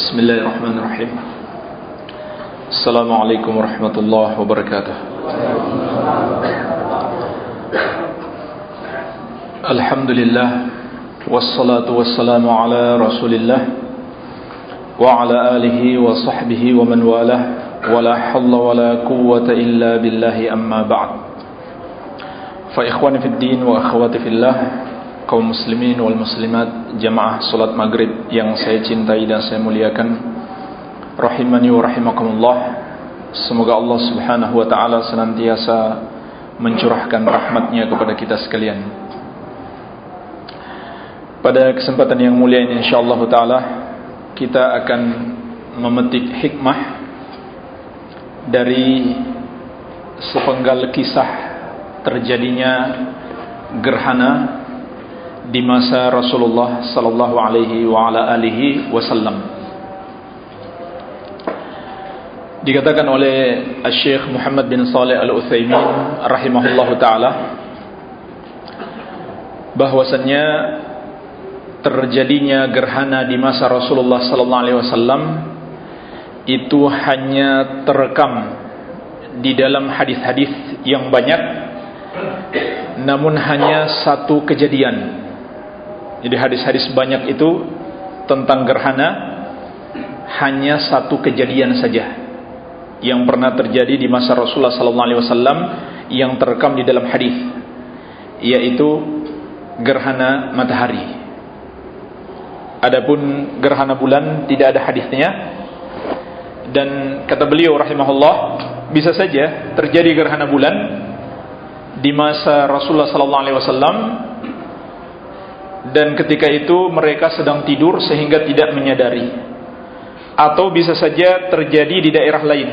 بسم الله الرحمن الرحيم السلام عليكم ورحمة الله وبركاته الحمد لله والصلاة والسلام على رسول الله وعلى آله وصحبه ومن والاه ولا حول ولا قوة إلا بالله أما بعد فإخواني في الدين وأخواتي في الله kaum muslimin wal muslimat jamaah salat maghrib yang saya cintai dan saya muliakan. Rahimani wa rahimakumullah. Semoga Allah subhanahu wa ta'ala senantiasa mencurahkan rahmatnya kepada kita sekalian. Pada kesempatan yang mulia ini insyaallah ta'ala kita akan memetik hikmah dari sepenggal kisah terjadinya gerhana di masa Rasulullah sallallahu alaihi wa ala alihi wasallam. Dikatakan oleh Syekh Muhammad bin Saleh Al-Utsaimin rahimahullahu taala bahwasannya terjadinya gerhana di masa Rasulullah sallallahu alaihi wasallam itu hanya terekam di dalam hadis-hadis yang banyak namun hanya satu kejadian jadi hadis-hadis banyak itu tentang gerhana hanya satu kejadian saja yang pernah terjadi di masa Rasulullah sallallahu alaihi wasallam yang terekam di dalam hadis yaitu gerhana matahari. Adapun gerhana bulan tidak ada hadisnya dan kata beliau rahimahullah bisa saja terjadi gerhana bulan di masa Rasulullah sallallahu alaihi wasallam dan ketika itu mereka sedang tidur sehingga tidak menyadari. Atau bisa saja terjadi di daerah lain.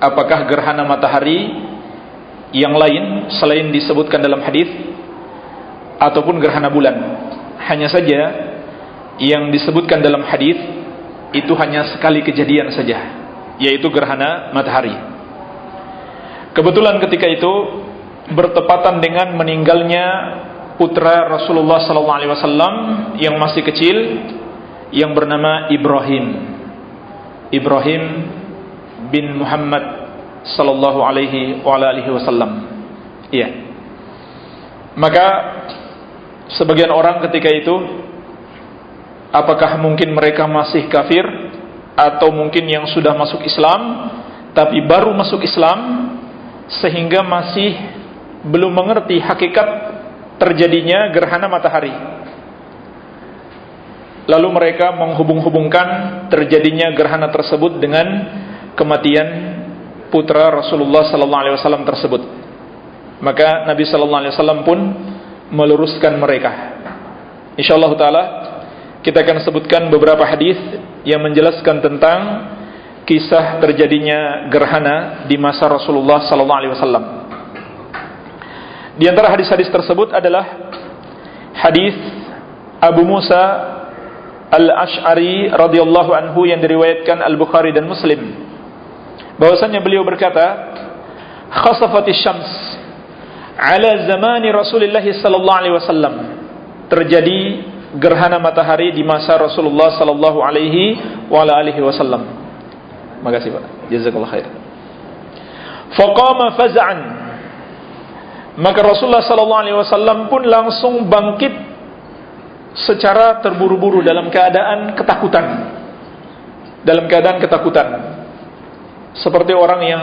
Apakah gerhana matahari yang lain selain disebutkan dalam hadis? Ataupun gerhana bulan? Hanya saja yang disebutkan dalam hadis itu hanya sekali kejadian saja yaitu gerhana matahari. Kebetulan ketika itu bertepatan dengan meninggalnya putra Rasulullah sallallahu alaihi wasallam yang masih kecil yang bernama Ibrahim. Ibrahim bin Muhammad sallallahu alaihi wa alihi wasallam. Iya. Maka sebagian orang ketika itu apakah mungkin mereka masih kafir atau mungkin yang sudah masuk Islam tapi baru masuk Islam sehingga masih belum mengerti hakikat terjadinya gerhana matahari. Lalu mereka menghubung-hubungkan terjadinya gerhana tersebut dengan kematian putra Rasulullah sallallahu alaihi wasallam tersebut. Maka Nabi sallallahu alaihi wasallam pun meluruskan mereka. Insyaallah taala kita akan sebutkan beberapa hadis yang menjelaskan tentang kisah terjadinya gerhana di masa Rasulullah sallallahu alaihi wasallam. Di antara hadis-hadis tersebut adalah hadis Abu Musa Al-Ash'ari radhiyallahu anhu yang diriwayatkan Al-Bukhari dan Muslim. Bahwasanya beliau berkata, "Khasafatis syams ala zamani Rasulullah sallallahu alaihi wasallam." Terjadi gerhana matahari di masa Rasulullah sallallahu alaihi wa alihi wasallam. Makasih Pak. Jazakallahu khair. Faqama faz'an maka Rasulullah sallallahu alaihi wasallam pun langsung bangkit secara terburu-buru dalam keadaan ketakutan. Dalam keadaan ketakutan. Seperti orang yang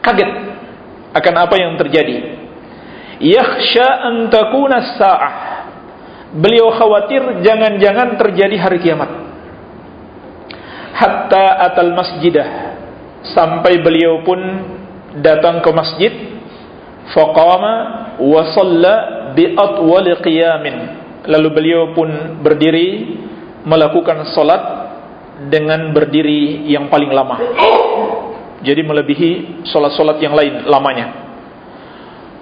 kaget akan apa yang terjadi. Yakhsha an takuna sa'ah. Beliau khawatir jangan-jangan terjadi hari kiamat. Hatta atal masjidah sampai beliau pun datang ke masjid faqama wa shalla bi atwal qiyamin. Lalu beliau pun berdiri melakukan salat dengan berdiri yang paling lama. Jadi melebihi salat-salat yang lain lamanya.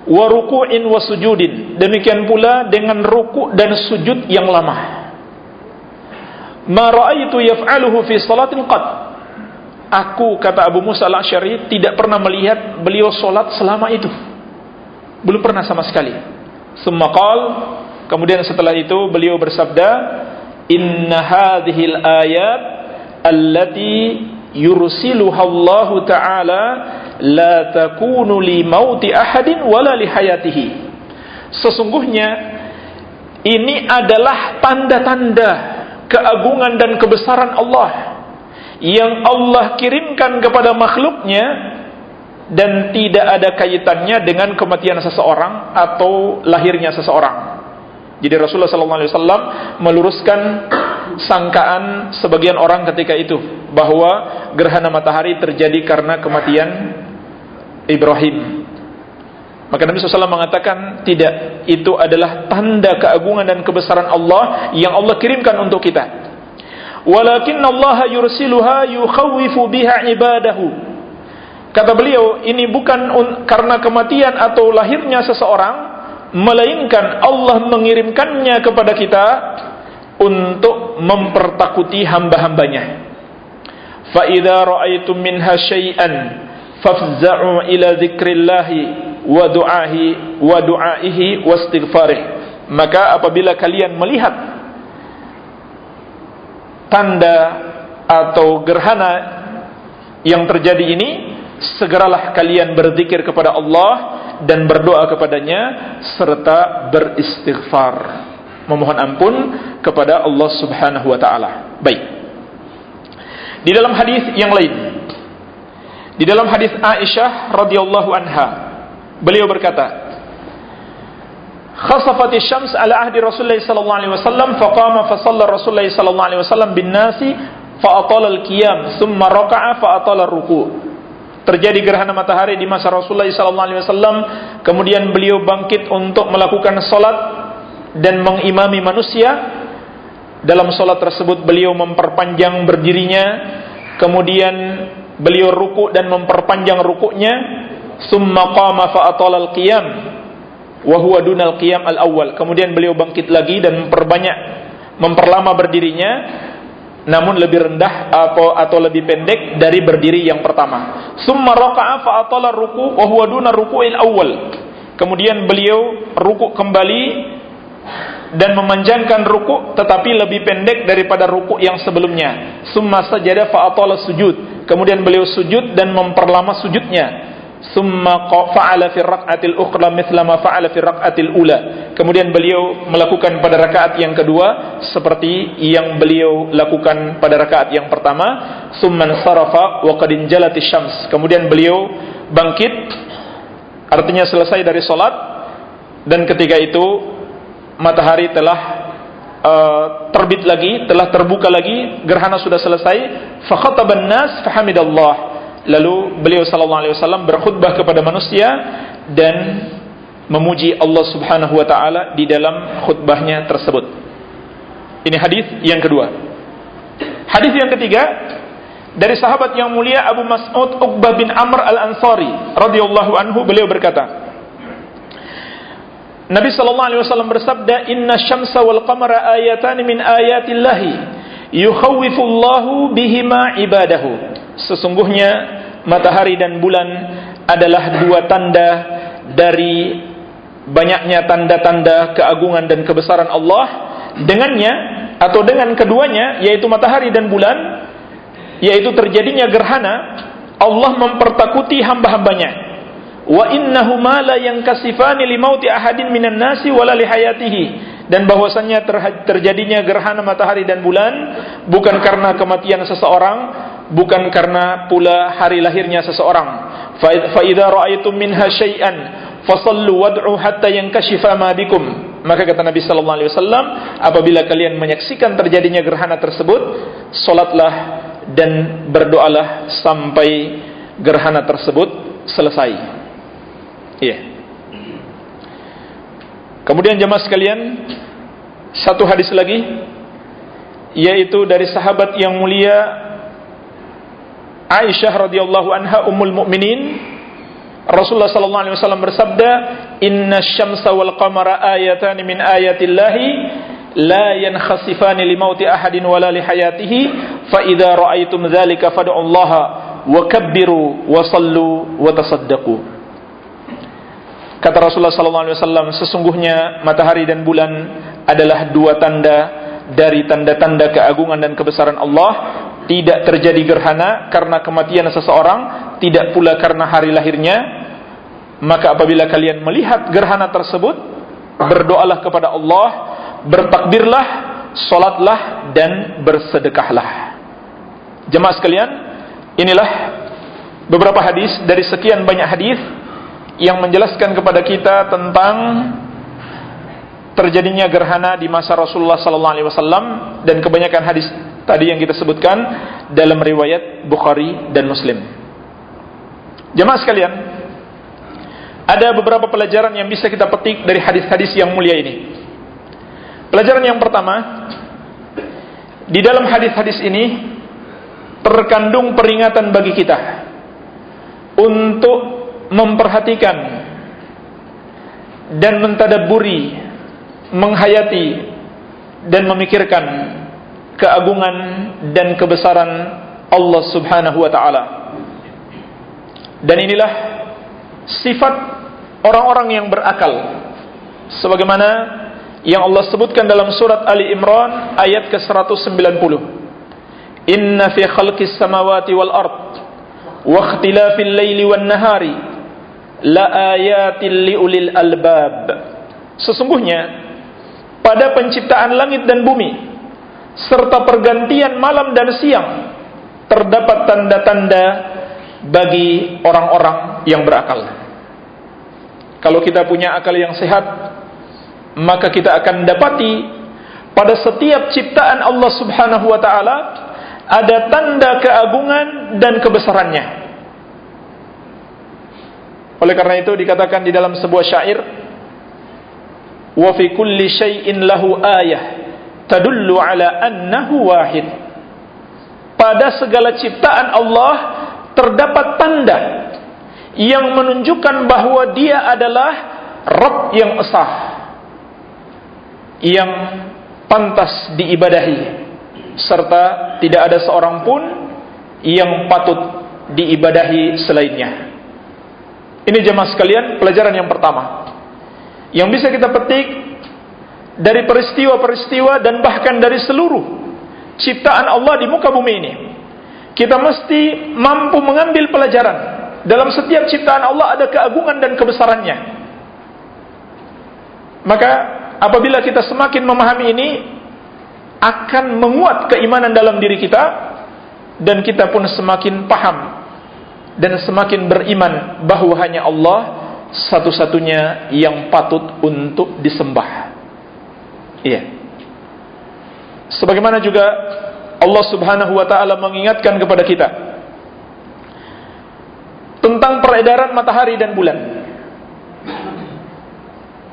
Wa ruku'in wa sujudin. Demikian pula dengan ruku' dan sujud yang lama. Ma ra'aitu yaf'aluhu fi salatin qad aku kata Abu Musa al-Asy'ari tidak pernah melihat beliau salat selama itu belum pernah sama sekali. Semakal, kemudian setelah itu beliau bersabda, Inna hadhil ayat allati yursiluha Allah taala la takunu li mauti ahadin wala li hayatihi sesungguhnya ini adalah tanda-tanda keagungan dan kebesaran Allah yang Allah kirimkan kepada makhluknya dan tidak ada kaitannya dengan kematian seseorang atau lahirnya seseorang. Jadi Rasulullah SAW meluruskan sangkaan sebagian orang ketika itu bahwa gerhana matahari terjadi karena kematian Ibrahim. Maka Nabi SAW mengatakan tidak itu adalah tanda keagungan dan kebesaran Allah yang Allah kirimkan untuk kita. Walakin Allah yursiluha yukhawifu biha ibadahu. Kata beliau, ini bukan karena kematian atau lahirnya seseorang, melainkan Allah mengirimkannya kepada kita untuk mempertakuti hamba-hambanya. Fa idza ra'aitum minha syai'an fafza'u ila dzikrillah wa du'ahi wa du'aihi wastighfarih. Maka apabila kalian melihat tanda atau gerhana yang terjadi ini, segeralah kalian berzikir kepada Allah dan berdoa kepadanya serta beristighfar memohon ampun kepada Allah Subhanahu wa taala. Baik. Di dalam hadis yang lain di dalam hadis Aisyah radhiyallahu anha beliau berkata خصفت الشمس على عهد رسول الله صلى الله عليه وسلم فقام فصلى رسول الله صلى الله عليه وسلم بالناس فأطال القيام ثم ركع فأطال الركوع terjadi gerhana matahari di masa Rasulullah SAW. Kemudian beliau bangkit untuk melakukan solat dan mengimami manusia. Dalam solat tersebut beliau memperpanjang berdirinya. Kemudian beliau ruku dan memperpanjang rukuknya. Summa qama fa'atal al-qiyam. Wahuwa dunal qiyam al-awwal. Kemudian beliau bangkit lagi dan memperbanyak, memperlama berdirinya namun lebih rendah atau atau lebih pendek dari berdiri yang pertama. Summa raka'a fa atala ruku wa huwa duna ruku'il awwal. Kemudian beliau ruku kembali dan memanjangkan ruku tetapi lebih pendek daripada ruku yang sebelumnya. Summa sajada fa atala sujud. Kemudian beliau sujud dan memperlama sujudnya summa fa'ala fi rak'atil ukhra mithla ma fa'ala fi rak'atil ula. Kemudian beliau melakukan pada rakaat yang kedua seperti yang beliau lakukan pada rakaat yang pertama. Summan sarafa wa qad syams. Kemudian beliau bangkit artinya selesai dari salat dan ketika itu matahari telah uh, terbit lagi telah terbuka lagi gerhana sudah selesai. Fa khataban nas fahamidallah Lalu beliau sallallahu alaihi wasallam berkhutbah kepada manusia dan memuji Allah Subhanahu wa taala di dalam khutbahnya tersebut. Ini hadis yang kedua. Hadis yang ketiga dari sahabat yang mulia Abu Mas'ud Uqbah bin Amr Al-Ansari radhiyallahu anhu beliau berkata Nabi sallallahu alaihi wasallam bersabda inna syamsa wal qamara ayatan min ayatillahi yukhawwifu Allahu bihima ibadahu sesungguhnya matahari dan bulan adalah dua tanda dari banyaknya tanda-tanda keagungan dan kebesaran Allah. Dengannya atau dengan keduanya yaitu matahari dan bulan yaitu terjadinya gerhana Allah mempertakuti hamba-hambanya. Wa innahuma la yankasifani limauti ahadin minan nasi wala lihayatihi dan bahwasannya terjadinya gerhana matahari dan bulan bukan karena kematian seseorang bukan karena pula hari lahirnya seseorang. Fa ra'aitum minha syai'an fasallu wad'u hatta yankashifa ma bikum. Maka kata Nabi sallallahu alaihi wasallam, apabila kalian menyaksikan terjadinya gerhana tersebut, salatlah dan berdoalah sampai gerhana tersebut selesai. Iya. Yeah. Kemudian jemaah sekalian, satu hadis lagi yaitu dari sahabat yang mulia Aisyah radhiyallahu anha ummul mukminin Rasulullah sallallahu alaihi wasallam bersabda inna syamsa wal qamara ayatan min ayatillahi la yankhasifani li mauti ahadin wala li hayatihi fa idza raaitum dzalika fad'ullaha wa kabbiru wa sallu wa tasaddaqu. Kata Rasulullah sallallahu alaihi wasallam sesungguhnya matahari dan bulan adalah dua tanda dari tanda-tanda keagungan dan kebesaran Allah tidak terjadi gerhana karena kematian seseorang, tidak pula karena hari lahirnya, maka apabila kalian melihat gerhana tersebut, berdoalah kepada Allah, bertakbirlah, solatlah dan bersedekahlah. Jemaah sekalian, inilah beberapa hadis dari sekian banyak hadis yang menjelaskan kepada kita tentang terjadinya gerhana di masa Rasulullah sallallahu alaihi wasallam dan kebanyakan hadis tadi yang kita sebutkan dalam riwayat Bukhari dan Muslim. Jemaah sekalian, ada beberapa pelajaran yang bisa kita petik dari hadis-hadis yang mulia ini. Pelajaran yang pertama, di dalam hadis-hadis ini terkandung peringatan bagi kita untuk memperhatikan dan mentadaburi, menghayati dan memikirkan keagungan dan kebesaran Allah Subhanahu wa taala. Dan inilah sifat orang-orang yang berakal. Sebagaimana yang Allah sebutkan dalam surat Ali Imran ayat ke-190. Inna fi khalqis samawati wal ard wa ikhtilafil laili wan nahari la ayatil liulil albab. Sesungguhnya pada penciptaan langit dan bumi serta pergantian malam dan siang terdapat tanda-tanda bagi orang-orang yang berakal. Kalau kita punya akal yang sehat, maka kita akan dapati pada setiap ciptaan Allah Subhanahu wa taala ada tanda keagungan dan kebesarannya. Oleh karena itu dikatakan di dalam sebuah syair wa fi kulli syai'in lahu ayah tadullu ala annahu wahid. Pada segala ciptaan Allah terdapat tanda yang menunjukkan bahwa dia adalah Rabb yang esah yang pantas diibadahi serta tidak ada seorang pun yang patut diibadahi selainnya. Ini jemaah sekalian pelajaran yang pertama. Yang bisa kita petik dari peristiwa-peristiwa dan bahkan dari seluruh ciptaan Allah di muka bumi ini. Kita mesti mampu mengambil pelajaran. Dalam setiap ciptaan Allah ada keagungan dan kebesarannya. Maka apabila kita semakin memahami ini akan menguat keimanan dalam diri kita dan kita pun semakin paham dan semakin beriman bahwa hanya Allah satu-satunya yang patut untuk disembah. Iya. Sebagaimana juga Allah Subhanahu wa taala mengingatkan kepada kita tentang peredaran matahari dan bulan.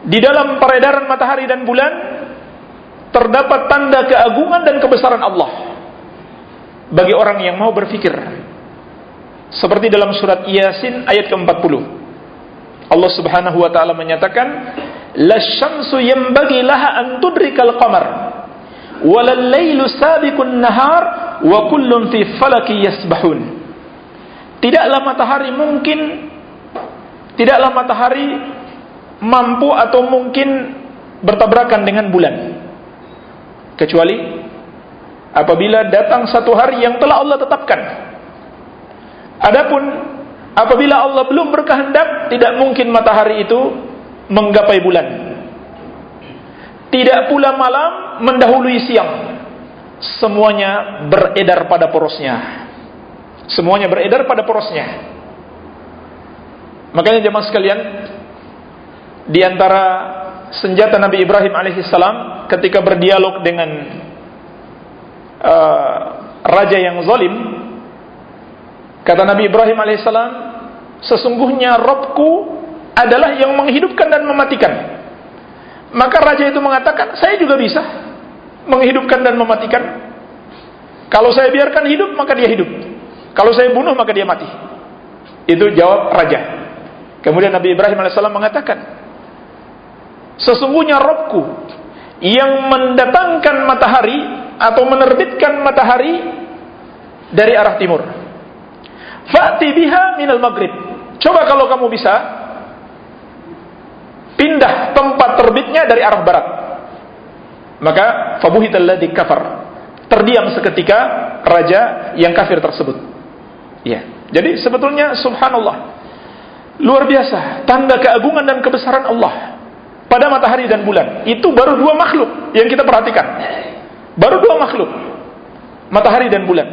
Di dalam peredaran matahari dan bulan terdapat tanda keagungan dan kebesaran Allah bagi orang yang mau berfikir seperti dalam surat Yasin ayat ke-40. Allah Subhanahu wa taala menyatakan, "La syamsu yanbaghi laha an qamar, wa lailu sabiqun nahar, wa kullun fi falaki yasbahun." Tidaklah matahari mungkin tidaklah matahari mampu atau mungkin bertabrakan dengan bulan. Kecuali apabila datang satu hari yang telah Allah tetapkan Adapun apabila Allah belum berkehendak, tidak mungkin matahari itu menggapai bulan. Tidak pula malam mendahului siang. Semuanya beredar pada porosnya. Semuanya beredar pada porosnya. Makanya jemaah sekalian, di antara senjata Nabi Ibrahim alaihissalam ketika berdialog dengan uh, raja yang zalim, Kata Nabi Ibrahim alaihissalam, sesungguhnya Robku adalah yang menghidupkan dan mematikan. Maka raja itu mengatakan, saya juga bisa menghidupkan dan mematikan. Kalau saya biarkan hidup, maka dia hidup. Kalau saya bunuh, maka dia mati. Itu jawab raja. Kemudian Nabi Ibrahim alaihissalam mengatakan, sesungguhnya Robku yang mendatangkan matahari atau menerbitkan matahari dari arah timur. Fa'ti biha minal maghrib. Coba kalau kamu bisa pindah tempat terbitnya dari arah barat. Maka fabuhital ladzi kafar. Terdiam seketika raja yang kafir tersebut. Ya. Jadi sebetulnya subhanallah luar biasa tanda keagungan dan kebesaran Allah pada matahari dan bulan. Itu baru dua makhluk yang kita perhatikan. Baru dua makhluk. Matahari dan bulan.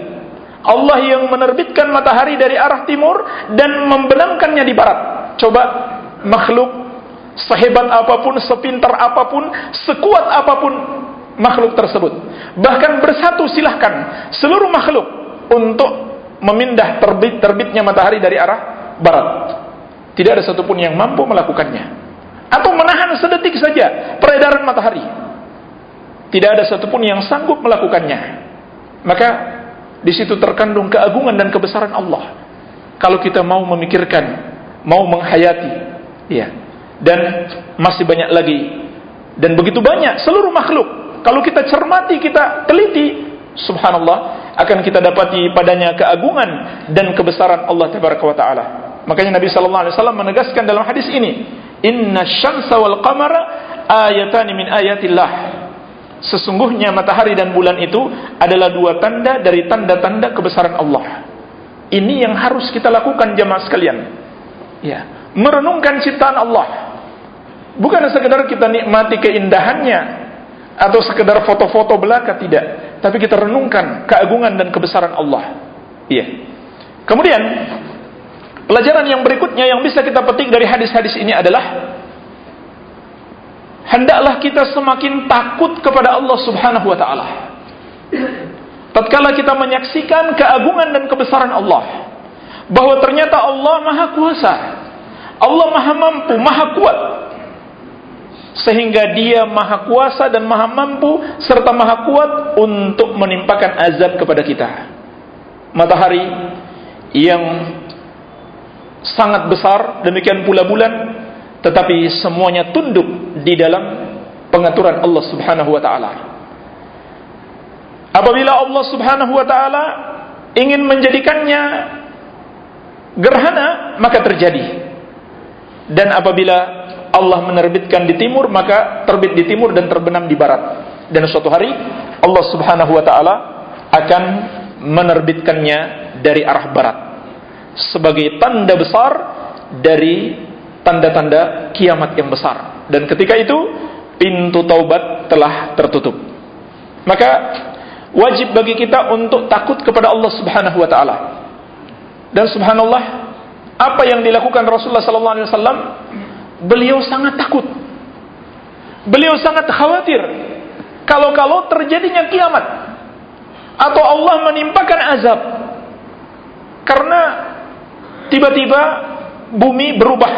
Allah yang menerbitkan matahari dari arah timur dan membenamkannya di barat. Coba makhluk sehebat apa pun, sepintar apa pun, sekuat apa pun makhluk tersebut. Bahkan bersatu silahkan seluruh makhluk untuk memindah terbit terbitnya matahari dari arah barat. Tidak ada satupun yang mampu melakukannya. Atau menahan sedetik saja peredaran matahari. Tidak ada satupun yang sanggup melakukannya. Maka di situ terkandung keagungan dan kebesaran Allah. Kalau kita mau memikirkan, mau menghayati, ya. Dan masih banyak lagi dan begitu banyak seluruh makhluk kalau kita cermati, kita teliti, subhanallah, akan kita dapati padanya keagungan dan kebesaran Allah Tabaraka wa taala. Makanya Nabi sallallahu alaihi wasallam menegaskan dalam hadis ini, "Inna syamsa wal qamara ayatan min ayatillah." Sesungguhnya matahari dan bulan itu adalah dua tanda dari tanda-tanda kebesaran Allah. Ini yang harus kita lakukan jemaah sekalian. Ya, merenungkan ciptaan Allah. Bukan sekedar kita nikmati keindahannya, atau sekedar foto-foto belaka tidak, tapi kita renungkan keagungan dan kebesaran Allah. Iya. Kemudian pelajaran yang berikutnya yang bisa kita petik dari hadis-hadis ini adalah hendaklah kita semakin takut kepada Allah Subhanahu wa taala. Tatkala kita menyaksikan keagungan dan kebesaran Allah, bahwa ternyata Allah Maha Kuasa, Allah Maha Mampu, Maha Kuat, sehingga dia maha kuasa dan maha mampu serta maha kuat untuk menimpakan azab kepada kita. Matahari yang sangat besar demikian pula bulan tetapi semuanya tunduk di dalam pengaturan Allah Subhanahu wa taala. Apabila Allah Subhanahu wa taala ingin menjadikannya gerhana maka terjadi. Dan apabila Allah menerbitkan di timur maka terbit di timur dan terbenam di barat. Dan suatu hari Allah Subhanahu wa taala akan menerbitkannya dari arah barat sebagai tanda besar dari tanda-tanda kiamat yang besar. Dan ketika itu pintu taubat telah tertutup. Maka wajib bagi kita untuk takut kepada Allah Subhanahu wa taala. Dan subhanallah apa yang dilakukan Rasulullah sallallahu alaihi wasallam beliau sangat takut. Beliau sangat khawatir kalau-kalau terjadinya kiamat atau Allah menimpakan azab karena tiba-tiba bumi berubah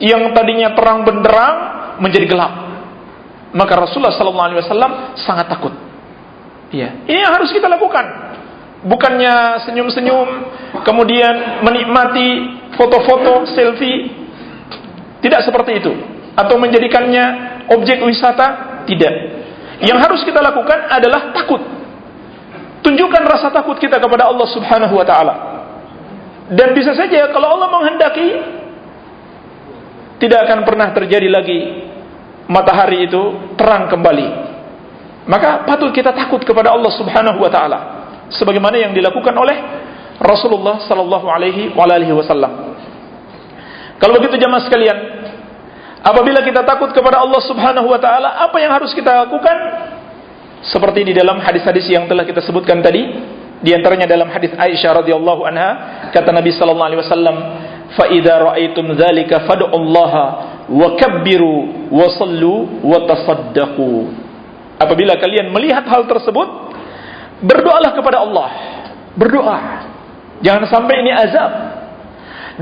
yang tadinya terang benderang menjadi gelap. Maka Rasulullah sallallahu alaihi wasallam sangat takut. Ya, ini yang harus kita lakukan. Bukannya senyum-senyum, kemudian menikmati foto-foto, selfie, tidak seperti itu. Atau menjadikannya objek wisata? Tidak. Yang harus kita lakukan adalah takut. Tunjukkan rasa takut kita kepada Allah Subhanahu wa taala. Dan bisa saja kalau Allah menghendaki tidak akan pernah terjadi lagi matahari itu terang kembali. Maka patut kita takut kepada Allah Subhanahu wa taala sebagaimana yang dilakukan oleh Rasulullah sallallahu alaihi wasallam. Kalau begitu jamaah sekalian, apabila kita takut kepada Allah Subhanahu wa taala, apa yang harus kita lakukan? Seperti di dalam hadis-hadis yang telah kita sebutkan tadi, di antaranya dalam hadis Aisyah radhiyallahu anha, kata Nabi sallallahu alaihi wasallam, "Fa idza ra'aitum dzalika fad'ullaha wa kabbiru wa sallu wa tasaddaqu." Apabila kalian melihat hal tersebut, berdoalah kepada Allah. Berdoa. Jangan sampai ini azab.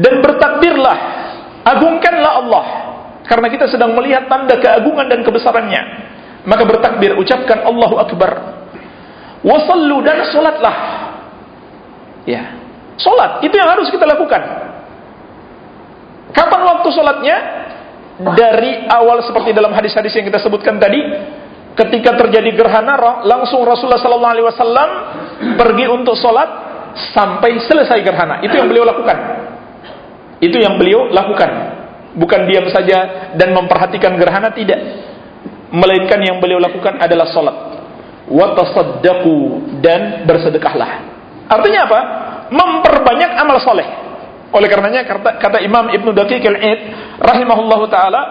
Dan bertakbirlah Agungkanlah Allah karena kita sedang melihat tanda keagungan dan kebesarannya. Maka bertakbir, ucapkan Allahu Akbar. Wasallu dan solatlah. Ya, solat itu yang harus kita lakukan. Kapan waktu solatnya? Dari awal seperti dalam hadis-hadis yang kita sebutkan tadi, ketika terjadi gerhana, langsung Rasulullah Wasallam pergi untuk solat sampai selesai gerhana. Itu yang beliau lakukan. Itu yang beliau lakukan. Bukan diam saja dan memperhatikan gerhana tidak. Melainkan yang beliau lakukan adalah solat. wa tasaddaqu dan bersedekahlah. Artinya apa? Memperbanyak amal soleh. Oleh karenanya kata, kata Imam Ibnu Daqiq al-Id rahimahullahu taala,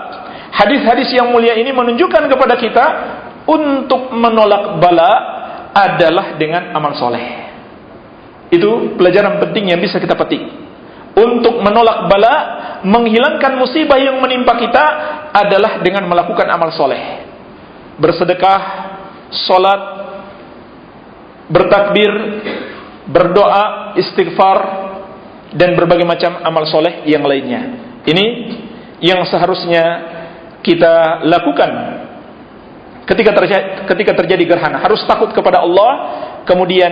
hadis-hadis yang mulia ini menunjukkan kepada kita untuk menolak bala adalah dengan amal soleh. Itu pelajaran penting yang bisa kita petik. Untuk menolak bala, menghilangkan musibah yang menimpa kita adalah dengan melakukan amal soleh. Bersedekah, solat, bertakbir, berdoa, istighfar, dan berbagai macam amal soleh yang lainnya. Ini yang seharusnya kita lakukan ketika terjadi, ketika terjadi gerhana. Harus takut kepada Allah, kemudian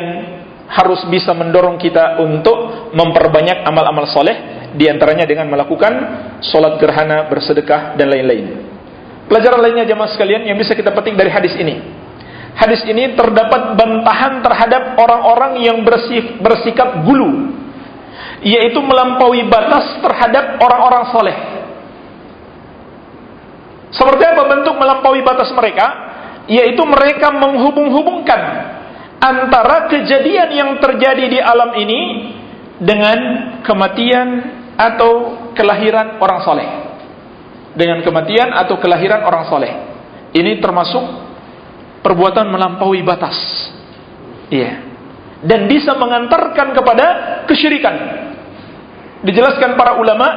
harus bisa mendorong kita untuk memperbanyak amal-amal soleh, di antaranya dengan melakukan solat gerhana, bersedekah, dan lain-lain. Pelajaran lainnya jemaah sekalian yang bisa kita petik dari hadis ini. Hadis ini terdapat bantahan terhadap orang-orang yang bersif, bersikap gulu, yaitu melampaui batas terhadap orang-orang soleh. Seperti apa bentuk melampaui batas mereka? Yaitu mereka menghubung-hubungkan antara kejadian yang terjadi di alam ini dengan kematian atau kelahiran orang soleh. Dengan kematian atau kelahiran orang soleh. Ini termasuk perbuatan melampaui batas. Iya. Dan bisa mengantarkan kepada kesyirikan. Dijelaskan para ulama,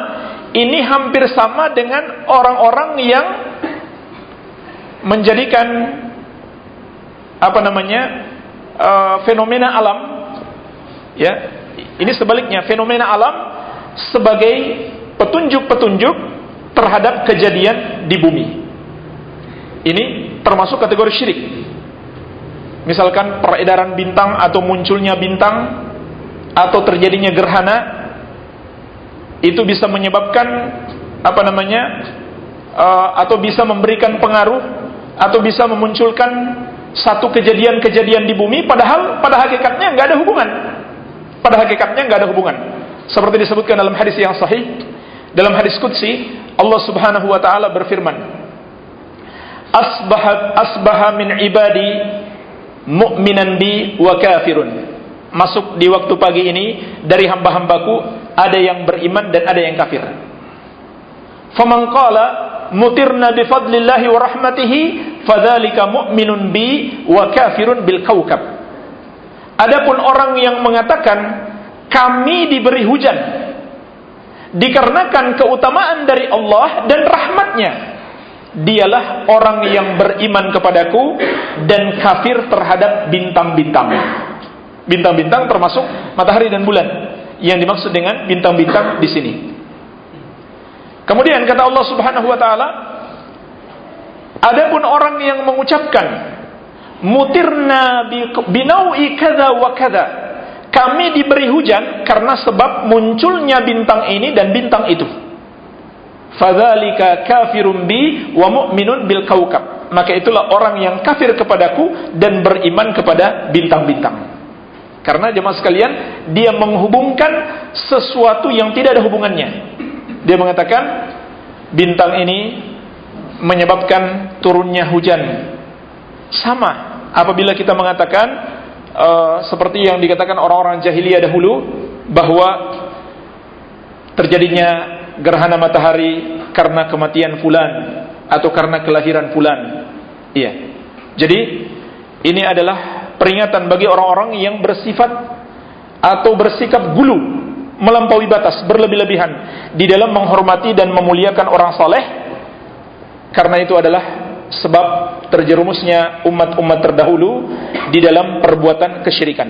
ini hampir sama dengan orang-orang yang menjadikan apa namanya uh, fenomena alam ya ini sebaliknya fenomena alam sebagai petunjuk-petunjuk terhadap kejadian di bumi ini termasuk kategori syirik misalkan peredaran bintang atau munculnya bintang atau terjadinya gerhana itu bisa menyebabkan apa namanya uh, atau bisa memberikan pengaruh atau bisa memunculkan satu kejadian-kejadian di bumi padahal pada hakikatnya nggak ada hubungan. Pada hakikatnya nggak ada hubungan. Seperti disebutkan dalam hadis yang sahih, dalam hadis qudsi Allah Subhanahu wa taala berfirman, "Asbaha asbaha min ibadi mu'minan bi wa kafirun." Masuk di waktu pagi ini dari hamba-hambaku ada yang beriman dan ada yang kafir. Faman qala mutirna bi fadlillahi wa rahmatihi fadzalika mu'minun bi wa kafirun bil kaukab. Adapun orang yang mengatakan kami diberi hujan. Dikarenakan keutamaan dari Allah dan rahmatnya. Dialah orang yang beriman kepadaku dan kafir terhadap bintang-bintang. Bintang-bintang termasuk matahari dan bulan. Yang dimaksud dengan bintang-bintang di sini. Kemudian kata Allah subhanahu wa ta'ala Adapun orang yang mengucapkan mutirna binaui kada wa kada. Kami diberi hujan karena sebab munculnya bintang ini dan bintang itu. Fadzalika kafirun bi wa mu'minun bil kaukab. Maka itulah orang yang kafir kepadaku dan beriman kepada bintang-bintang. Karena jemaah sekalian, dia menghubungkan sesuatu yang tidak ada hubungannya. Dia mengatakan bintang ini menyebabkan turunnya hujan. Sama apabila kita mengatakan uh, seperti yang dikatakan orang-orang jahiliyah dahulu bahwa terjadinya gerhana matahari karena kematian fulan atau karena kelahiran fulan. Iya. Jadi ini adalah peringatan bagi orang-orang yang bersifat atau bersikap gulu melampaui batas berlebih-lebihan di dalam menghormati dan memuliakan orang saleh karena itu adalah sebab terjerumusnya umat-umat terdahulu di dalam perbuatan kesyirikan.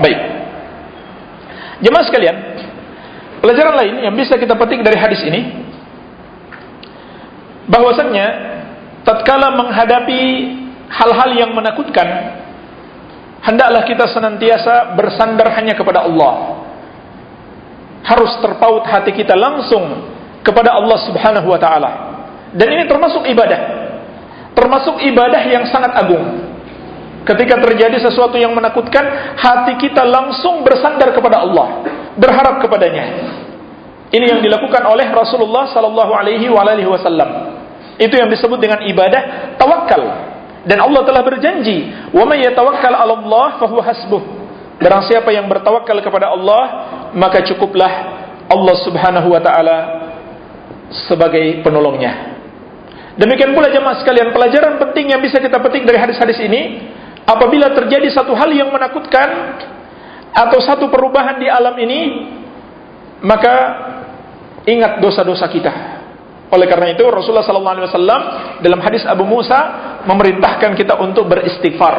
Baik. Jemaah sekalian, pelajaran lain yang bisa kita petik dari hadis ini bahwasannya tatkala menghadapi hal-hal yang menakutkan hendaklah kita senantiasa bersandar hanya kepada Allah. Harus terpaut hati kita langsung kepada Allah Subhanahu wa taala. Dan ini termasuk ibadah. Termasuk ibadah yang sangat agung. Ketika terjadi sesuatu yang menakutkan, hati kita langsung bersandar kepada Allah, berharap kepadanya. Ini yang dilakukan oleh Rasulullah sallallahu alaihi wasallam. Itu yang disebut dengan ibadah tawakal. Dan Allah telah berjanji, "Wa may yatawakkal 'ala Allah fahuwa hasbuh." Barang siapa yang bertawakal kepada Allah, maka cukuplah Allah Subhanahu wa taala sebagai penolongnya. Demikian pula jemaah sekalian, pelajaran penting yang bisa kita petik dari hadis-hadis ini, apabila terjadi satu hal yang menakutkan atau satu perubahan di alam ini, maka ingat dosa-dosa kita. Oleh karena itu Rasulullah wasallam dalam hadis Abu Musa memerintahkan kita untuk beristighfar.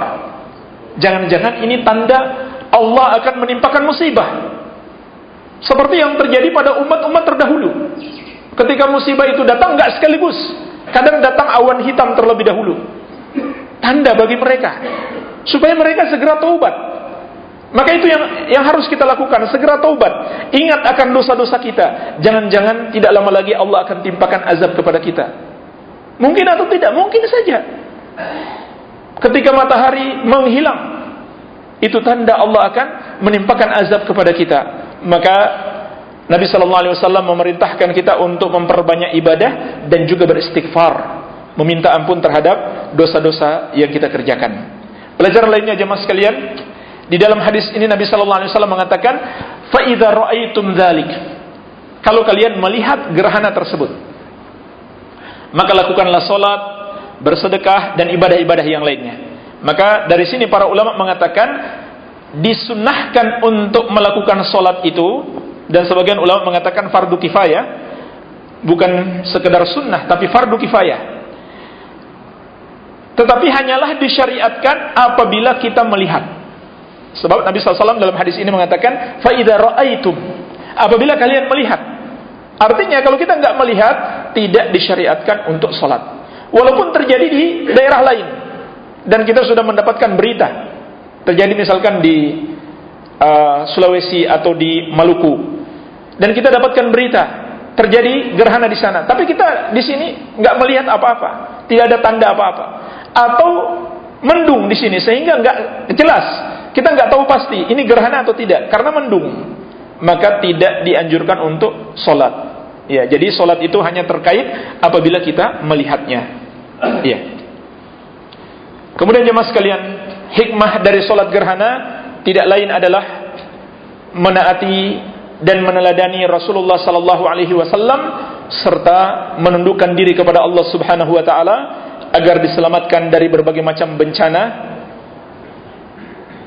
Jangan-jangan ini tanda Allah akan menimpakan musibah. Seperti yang terjadi pada umat-umat terdahulu. Ketika musibah itu datang enggak sekaligus, Kadang datang awan hitam terlebih dahulu. Tanda bagi mereka supaya mereka segera taubat. Maka itu yang yang harus kita lakukan, segera taubat. Ingat akan dosa-dosa kita. Jangan-jangan tidak lama lagi Allah akan timpakan azab kepada kita. Mungkin atau tidak, mungkin saja. Ketika matahari menghilang, itu tanda Allah akan menimpakan azab kepada kita. Maka Nabi Shallallahu Alaihi Wasallam memerintahkan kita untuk memperbanyak ibadah dan juga beristighfar, meminta ampun terhadap dosa-dosa yang kita kerjakan. Pelajaran lainnya jemaah sekalian, di dalam hadis ini Nabi Shallallahu Alaihi Wasallam mengatakan, "Faida ro'aitum dzalik." Kalau kalian melihat gerhana tersebut, maka lakukanlah solat, bersedekah dan ibadah-ibadah yang lainnya. Maka dari sini para ulama mengatakan disunahkan untuk melakukan solat itu dan sebagian ulama mengatakan fardu kifayah bukan sekedar sunnah tapi fardu kifayah. Tetapi hanyalah disyariatkan apabila kita melihat. Sebab Nabi SAW dalam hadis ini mengatakan faida ra'aitum. Apabila kalian melihat artinya kalau kita nggak melihat tidak disyariatkan untuk sholat walaupun terjadi di daerah lain dan kita sudah mendapatkan berita terjadi misalkan di uh, Sulawesi atau di Maluku dan kita dapatkan berita terjadi gerhana di sana, tapi kita di sini nggak melihat apa-apa, tidak ada tanda apa-apa, atau mendung di sini sehingga nggak jelas, kita nggak tahu pasti ini gerhana atau tidak karena mendung, maka tidak dianjurkan untuk sholat. Ya, jadi sholat itu hanya terkait apabila kita melihatnya. Ya. Kemudian jemaah sekalian, hikmah dari sholat gerhana tidak lain adalah menaati dan meneladani Rasulullah sallallahu alaihi wasallam serta menundukkan diri kepada Allah Subhanahu wa taala agar diselamatkan dari berbagai macam bencana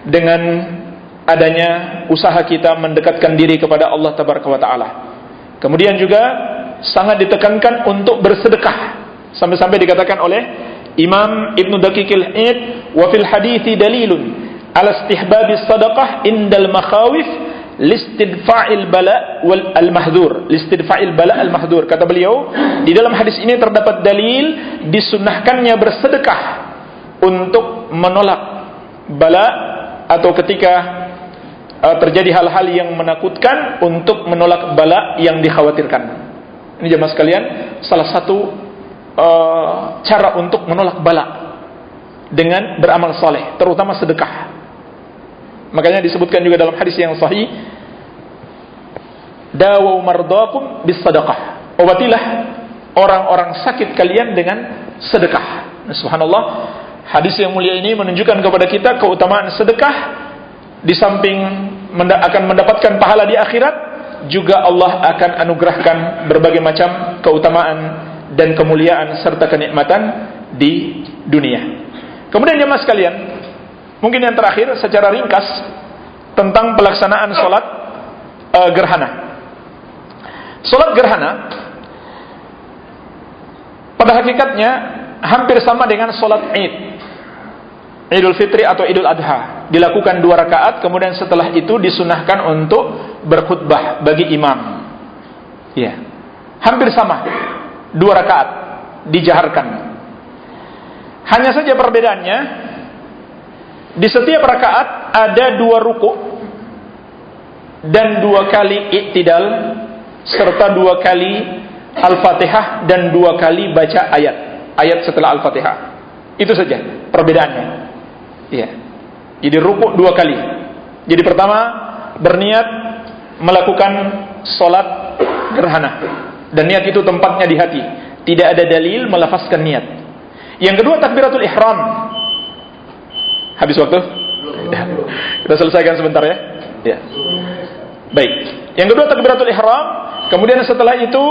dengan adanya usaha kita mendekatkan diri kepada Allah tabaraka wa taala. Kemudian juga sangat ditekankan untuk bersedekah sampai-sampai dikatakan oleh Imam Ibn Daqiqil Id wa fil hadithi dalilun ala istihbabi sadaqah indal makhawif listidfa'il bala wal al mahdur listidfa'il bala al mahdur kata beliau di dalam hadis ini terdapat dalil disunahkannya bersedekah untuk menolak bala atau ketika uh, terjadi hal-hal yang menakutkan untuk menolak bala yang dikhawatirkan. Ini jemaah sekalian salah satu uh, cara untuk menolak bala dengan beramal soleh terutama sedekah Makanya disebutkan juga dalam hadis yang sahih, "Dawu mardakum bis sadaqah." Obatilah orang-orang sakit kalian dengan sedekah. Nah, subhanallah, hadis yang mulia ini menunjukkan kepada kita keutamaan sedekah di samping akan mendapatkan pahala di akhirat, juga Allah akan anugerahkan berbagai macam keutamaan dan kemuliaan serta kenikmatan di dunia. Kemudian jemaah sekalian, Mungkin yang terakhir secara ringkas tentang pelaksanaan sholat uh, gerhana. Sholat gerhana pada hakikatnya hampir sama dengan sholat id. Idul Fitri atau Idul Adha dilakukan dua rakaat, kemudian setelah itu disunahkan untuk berkhutbah bagi imam. Ya, hampir sama dua rakaat dijaharkan. Hanya saja perbedaannya di setiap rakaat ada dua ruku dan dua kali iktidal serta dua kali Al-Fatihah dan dua kali baca ayat. Ayat setelah Al-Fatihah. Itu saja perbedaannya. Iya. Jadi ruku dua kali. Jadi pertama berniat melakukan solat gerhana dan niat itu tempatnya di hati. Tidak ada dalil melafazkan niat. Yang kedua takbiratul ihram Habis waktu? Ya. Kita selesaikan sebentar ya. Ya. Baik. Yang kedua takbiratul ihram, kemudian setelah itu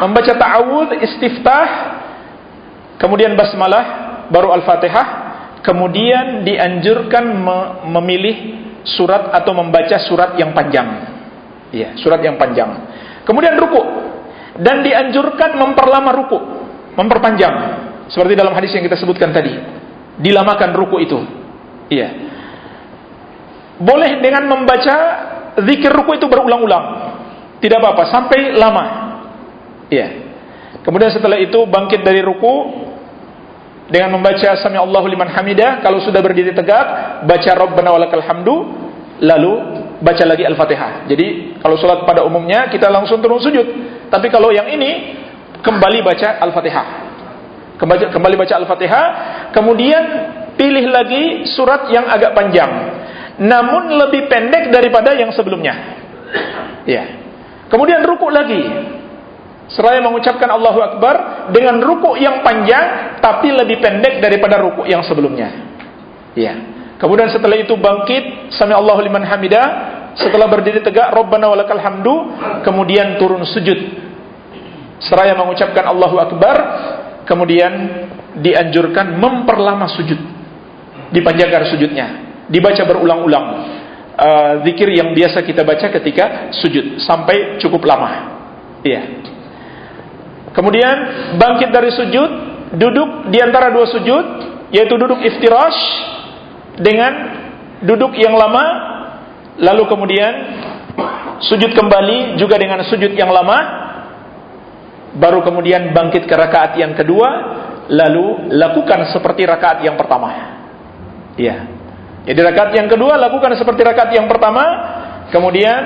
membaca ta'awudz, istiftah, kemudian basmalah, baru al-Fatihah, kemudian dianjurkan memilih surat atau membaca surat yang panjang. Iya, surat yang panjang. Kemudian ruku dan dianjurkan memperlama ruku, memperpanjang seperti dalam hadis yang kita sebutkan tadi. Dilamakan ruku itu. Iya. Boleh dengan membaca zikir ruku itu berulang-ulang. Tidak apa-apa sampai lama. Iya. Kemudian setelah itu bangkit dari ruku dengan membaca sami Allahu liman hamidah kalau sudah berdiri tegak baca rabbana walakal hamdu lalu baca lagi al-fatihah jadi kalau sholat pada umumnya kita langsung turun sujud tapi kalau yang ini kembali baca al-fatihah kembali, kembali baca al-fatihah kemudian pilih lagi surat yang agak panjang namun lebih pendek daripada yang sebelumnya ya kemudian ruku lagi Seraya mengucapkan Allahu Akbar dengan ruku yang panjang tapi lebih pendek daripada ruku yang sebelumnya. Ya. Kemudian setelah itu bangkit sami Allahu liman hamidah, setelah berdiri tegak Rabbana walakal hamdu, kemudian turun sujud. Seraya mengucapkan Allahu Akbar, kemudian dianjurkan memperlama sujud. Dipanjangkan sujudnya, dibaca berulang-ulang. Uh, yang biasa kita baca ketika sujud sampai cukup lama. Iya. Kemudian bangkit dari sujud, duduk di antara dua sujud, yaitu duduk iftirash dengan duduk yang lama, lalu kemudian sujud kembali juga dengan sujud yang lama, baru kemudian bangkit ke rakaat yang kedua, lalu lakukan seperti rakaat yang pertama. Iya. Jadi rakaat yang kedua lakukan seperti rakaat yang pertama, kemudian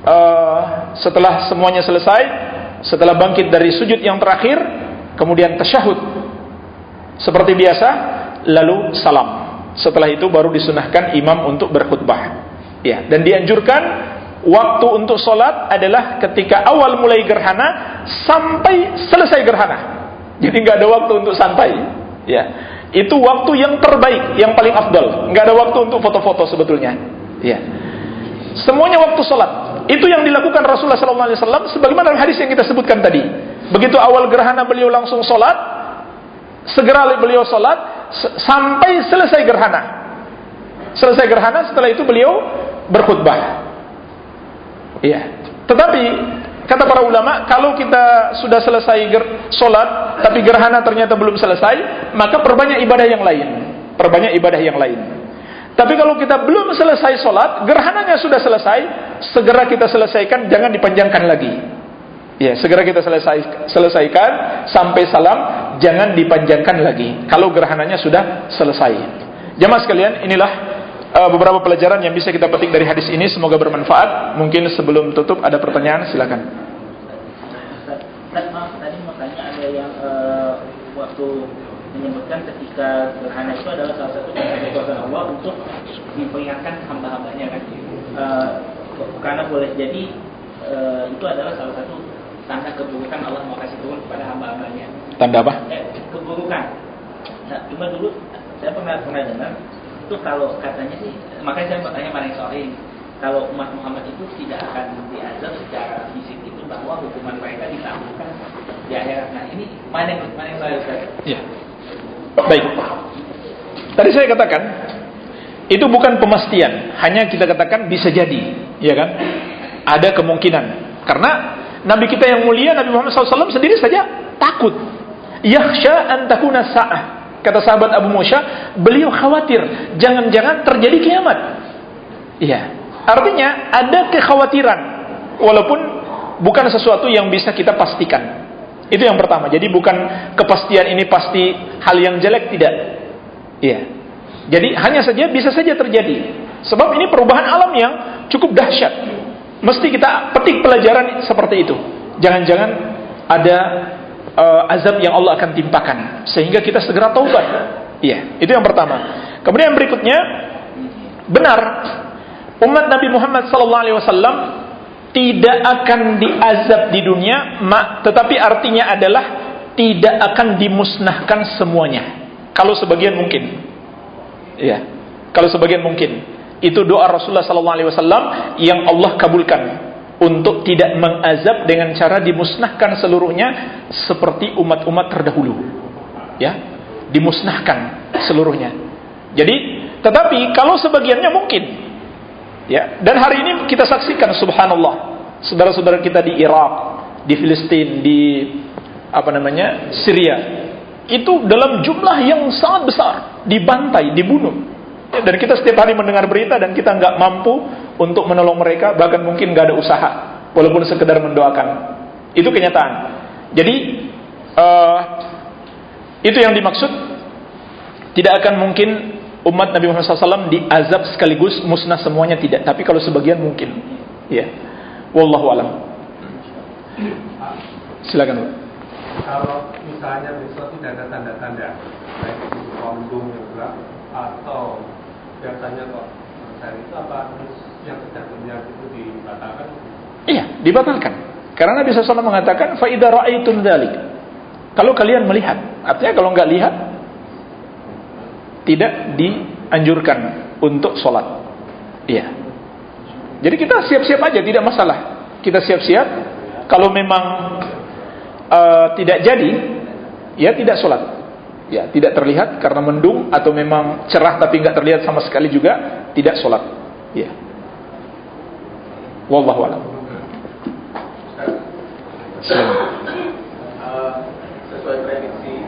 uh, setelah semuanya selesai setelah bangkit dari sujud yang terakhir kemudian tasyahud. Seperti biasa lalu salam. Setelah itu baru disunahkan imam untuk berkhutbah. Ya dan dianjurkan waktu untuk solat adalah ketika awal mulai gerhana sampai selesai gerhana. Jadi nggak ada waktu untuk santai. Ya itu waktu yang terbaik yang paling afdal nggak ada waktu untuk foto-foto sebetulnya ya semuanya waktu solat itu yang dilakukan Rasulullah SAW sebagaimana hadis yang kita sebutkan tadi. Begitu awal gerhana beliau langsung sholat, segera beliau sholat sampai selesai gerhana. Selesai gerhana setelah itu beliau berkhutbah. Iya. Tetapi kata para ulama, kalau kita sudah selesai sholat, tapi gerhana ternyata belum selesai, maka perbanyak ibadah yang lain. Perbanyak ibadah yang lain. Tapi kalau kita belum selesai sholat, gerhananya sudah selesai, segera kita selesaikan, jangan dipanjangkan lagi. Ya, segera kita selesai, selesaikan sampai salam, jangan dipanjangkan lagi. Kalau gerhananya sudah selesai. Jamaah sekalian, inilah uh, beberapa pelajaran yang bisa kita petik dari hadis ini. Semoga bermanfaat. Mungkin sebelum tutup ada pertanyaan, silakan. Maaf, tadi makanya ada yang uh, waktu menyebutkan ketika gerhana itu adalah salah satu kekuatan Allah untuk memperingatkan hamba-hambanya kan e, karena boleh jadi e, itu adalah salah satu tanda keburukan Allah mau kasih turun kepada hamba-hambanya tanda apa? Eh, keburukan nah, cuma dulu saya pernah pernah dengar itu kalau katanya sih makanya saya bertanya pada yang sore kalau umat Muhammad itu tidak akan diazab secara fisik itu bahwa hukuman mereka ditangguhkan di akhirat. Nah ini mana yang mana yang saya Ya. Baik. Tadi saya katakan itu bukan pemastian, hanya kita katakan bisa jadi, ya kan? Ada kemungkinan. Karena Nabi kita yang mulia Nabi Muhammad SAW sendiri saja takut. Yakhsha an takuna sa'ah. Kata sahabat Abu Musa, beliau khawatir jangan-jangan terjadi kiamat. Iya. Artinya ada kekhawatiran walaupun bukan sesuatu yang bisa kita pastikan. Itu yang pertama. Jadi bukan kepastian ini pasti hal yang jelek tidak. Iya. Jadi hanya saja bisa saja terjadi. Sebab ini perubahan alam yang cukup dahsyat. Mesti kita petik pelajaran seperti itu. Jangan-jangan ada uh, azab yang Allah akan timpakan sehingga kita segera taubat. Iya, itu yang pertama. Kemudian berikutnya benar umat Nabi Muhammad SAW tidak akan diazab di dunia, tetapi artinya adalah tidak akan dimusnahkan semuanya. Kalau sebagian mungkin. Ya. Kalau sebagian mungkin. Itu doa Rasulullah wasallam yang Allah kabulkan untuk tidak mengazab dengan cara dimusnahkan seluruhnya seperti umat-umat terdahulu. Ya, dimusnahkan seluruhnya. Jadi, tetapi kalau sebagiannya mungkin. Ya, dan hari ini kita saksikan subhanallah, saudara-saudara kita di Irak, di Filistin, di apa namanya? Syria. Itu dalam jumlah yang sangat besar, dibantai, dibunuh. Ya, dan kita setiap hari mendengar berita dan kita nggak mampu untuk menolong mereka, bahkan mungkin nggak ada usaha, walaupun sekedar mendoakan. Itu kenyataan. Jadi uh, itu yang dimaksud. Tidak akan mungkin umat Nabi Muhammad SAW diazab sekaligus musnah semuanya tidak. Tapi kalau sebagian mungkin. Ya. Wallahu alam. Silakan. Kalau misalnya besok tidak ada tanda-tanda, baik itu kondom juga atau biasanya kok saya itu apa yang sedang itu dibatalkan? Iya, dibatalkan. Karena Nabi SAW mengatakan, "Faidah ra'aitum dzalik." Kalau kalian melihat, artinya kalau nggak lihat, tidak dianjurkan untuk sholat. Iya. Jadi kita siap-siap aja, tidak masalah. Kita siap-siap. Kalau memang uh, tidak jadi, ya tidak sholat. Ya, tidak terlihat karena mendung atau memang cerah tapi nggak terlihat sama sekali juga, tidak sholat. Ya. Wallahu a'lam. sesuai prediksi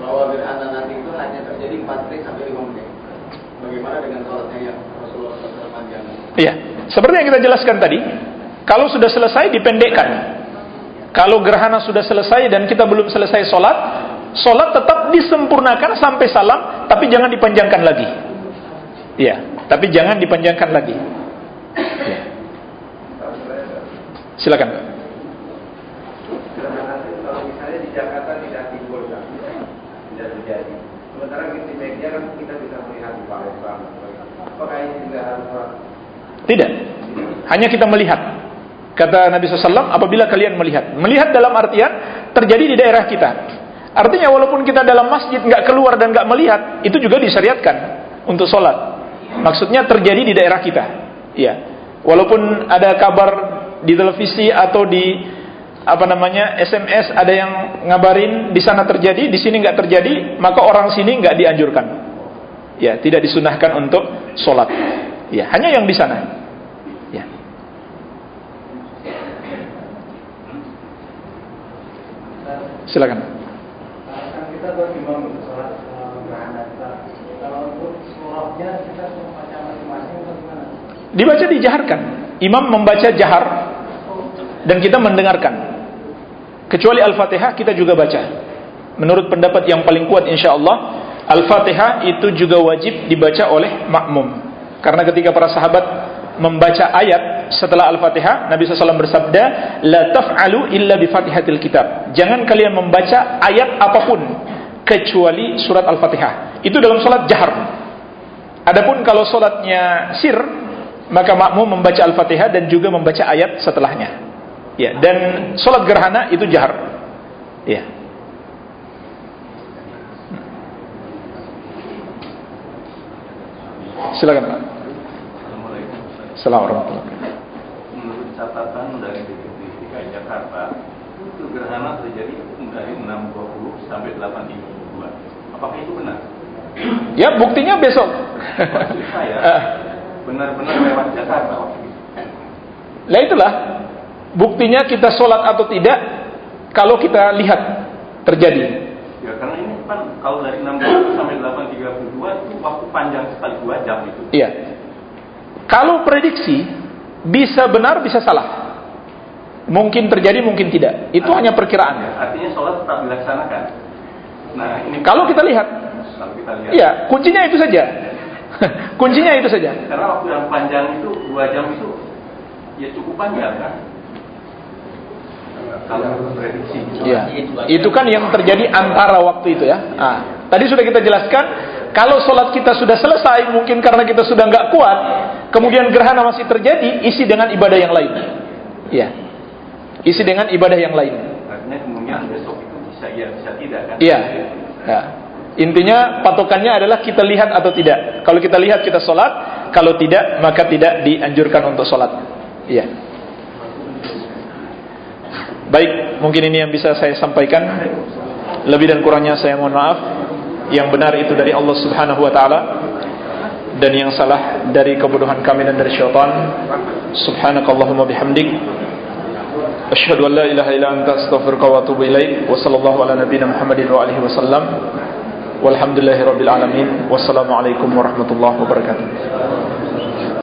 bahwa gerhana terjadi 4 menit sampai 5 menit. Bagaimana dengan sholatnya yang Rasulullah SAW panjang? Iya, seperti yang kita jelaskan tadi, kalau sudah selesai dipendekkan. Kalau gerhana sudah selesai dan kita belum selesai sholat, sholat tetap disempurnakan sampai salam, tapi jangan dipanjangkan lagi. Iya, tapi jangan dipanjangkan lagi. Ya. Silakan. Kalau misalnya di Jakarta tidak timbul, tidak terjadi. Sementara di media kan kita bisa melihat di Palembang. Apakah ini juga harus Tidak. Hanya kita melihat. Kata Nabi SAW, apabila kalian melihat. Melihat dalam artian terjadi di daerah kita. Artinya walaupun kita dalam masjid nggak keluar dan nggak melihat, itu juga disyariatkan untuk sholat. Maksudnya terjadi di daerah kita. Ya. Walaupun ada kabar di televisi atau di apa namanya SMS ada yang ngabarin di sana terjadi, di sini nggak terjadi, maka orang sini nggak dianjurkan. Ya, tidak disunahkan untuk sholat. Ya, hanya yang di sana. Ya. Silakan. Kan kita sholat Kalau untuk kita masing-masing gimana? Dibaca dijaharkan. Imam membaca jahar dan kita mendengarkan. Kecuali Al-Fatihah kita juga baca. Menurut pendapat yang paling kuat insya Allah, Al-Fatihah itu juga wajib dibaca oleh makmum. Karena ketika para sahabat membaca ayat setelah Al-Fatihah, Nabi SAW bersabda, La taf'alu illa bi fatihatil kitab. Jangan kalian membaca ayat apa pun kecuali surat Al-Fatihah. Itu dalam sholat jahar. Adapun kalau sholatnya sir, maka makmum membaca Al-Fatihah dan juga membaca ayat setelahnya. Ya, dan sholat gerhana itu jahar. Ya. Silakan Pak. Assalamualaikum warahmatullahi Menurut catatan dari DKI Jakarta, itu gerhana terjadi dari 6.20 sampai 8.32. Apakah itu benar? Ya, buktinya besok. Maksud saya, Ah. benar-benar lewat Jakarta waktu itu. Lah itulah buktinya kita sholat atau tidak kalau kita lihat terjadi. Ya karena ini kan kalau dari 6.20 sampai 8.32 itu waktu panjang sekali 2 jam itu. Iya. Kalau prediksi bisa benar bisa salah. Mungkin terjadi mungkin tidak. Itu hanya perkiraan. Artinya sholat tetap dilaksanakan. Nah ini Kalau kita lihat, kalau kita lihat. iya kuncinya itu saja. kuncinya itu saja. Karena waktu yang panjang itu 2 jam itu ya cukup panjang kan. Iya. Itu kan yang terjadi antara waktu itu ya. Ah, tadi sudah kita jelaskan kalau sholat kita sudah selesai mungkin karena kita sudah nggak kuat, kemudian gerhana masih terjadi, isi dengan ibadah yang lain. Iya. Isi dengan ibadah yang lain. Artinya kemungkinan besok itu bisa iya bisa tidak kan? Iya. Ya. Intinya patokannya adalah kita lihat atau tidak. Kalau kita lihat kita sholat, kalau tidak maka tidak dianjurkan untuk sholat. Iya. Baik, mungkin ini yang bisa saya sampaikan. Lebih dan kurangnya saya mohon maaf. Yang benar itu dari Allah Subhanahu wa taala dan yang salah dari kebodohan kami dan dari syaitan. Subhanakallahumma bihamdik Asyhadu an la ilaha illa anta astaghfiruka wa atubu ilaik. Wa sallallahu ala nabiyyina Muhammadin wa alihi wasallam. Walhamdulillahirabbil alamin. Wassalamualaikum warahmatullahi wabarakatuh.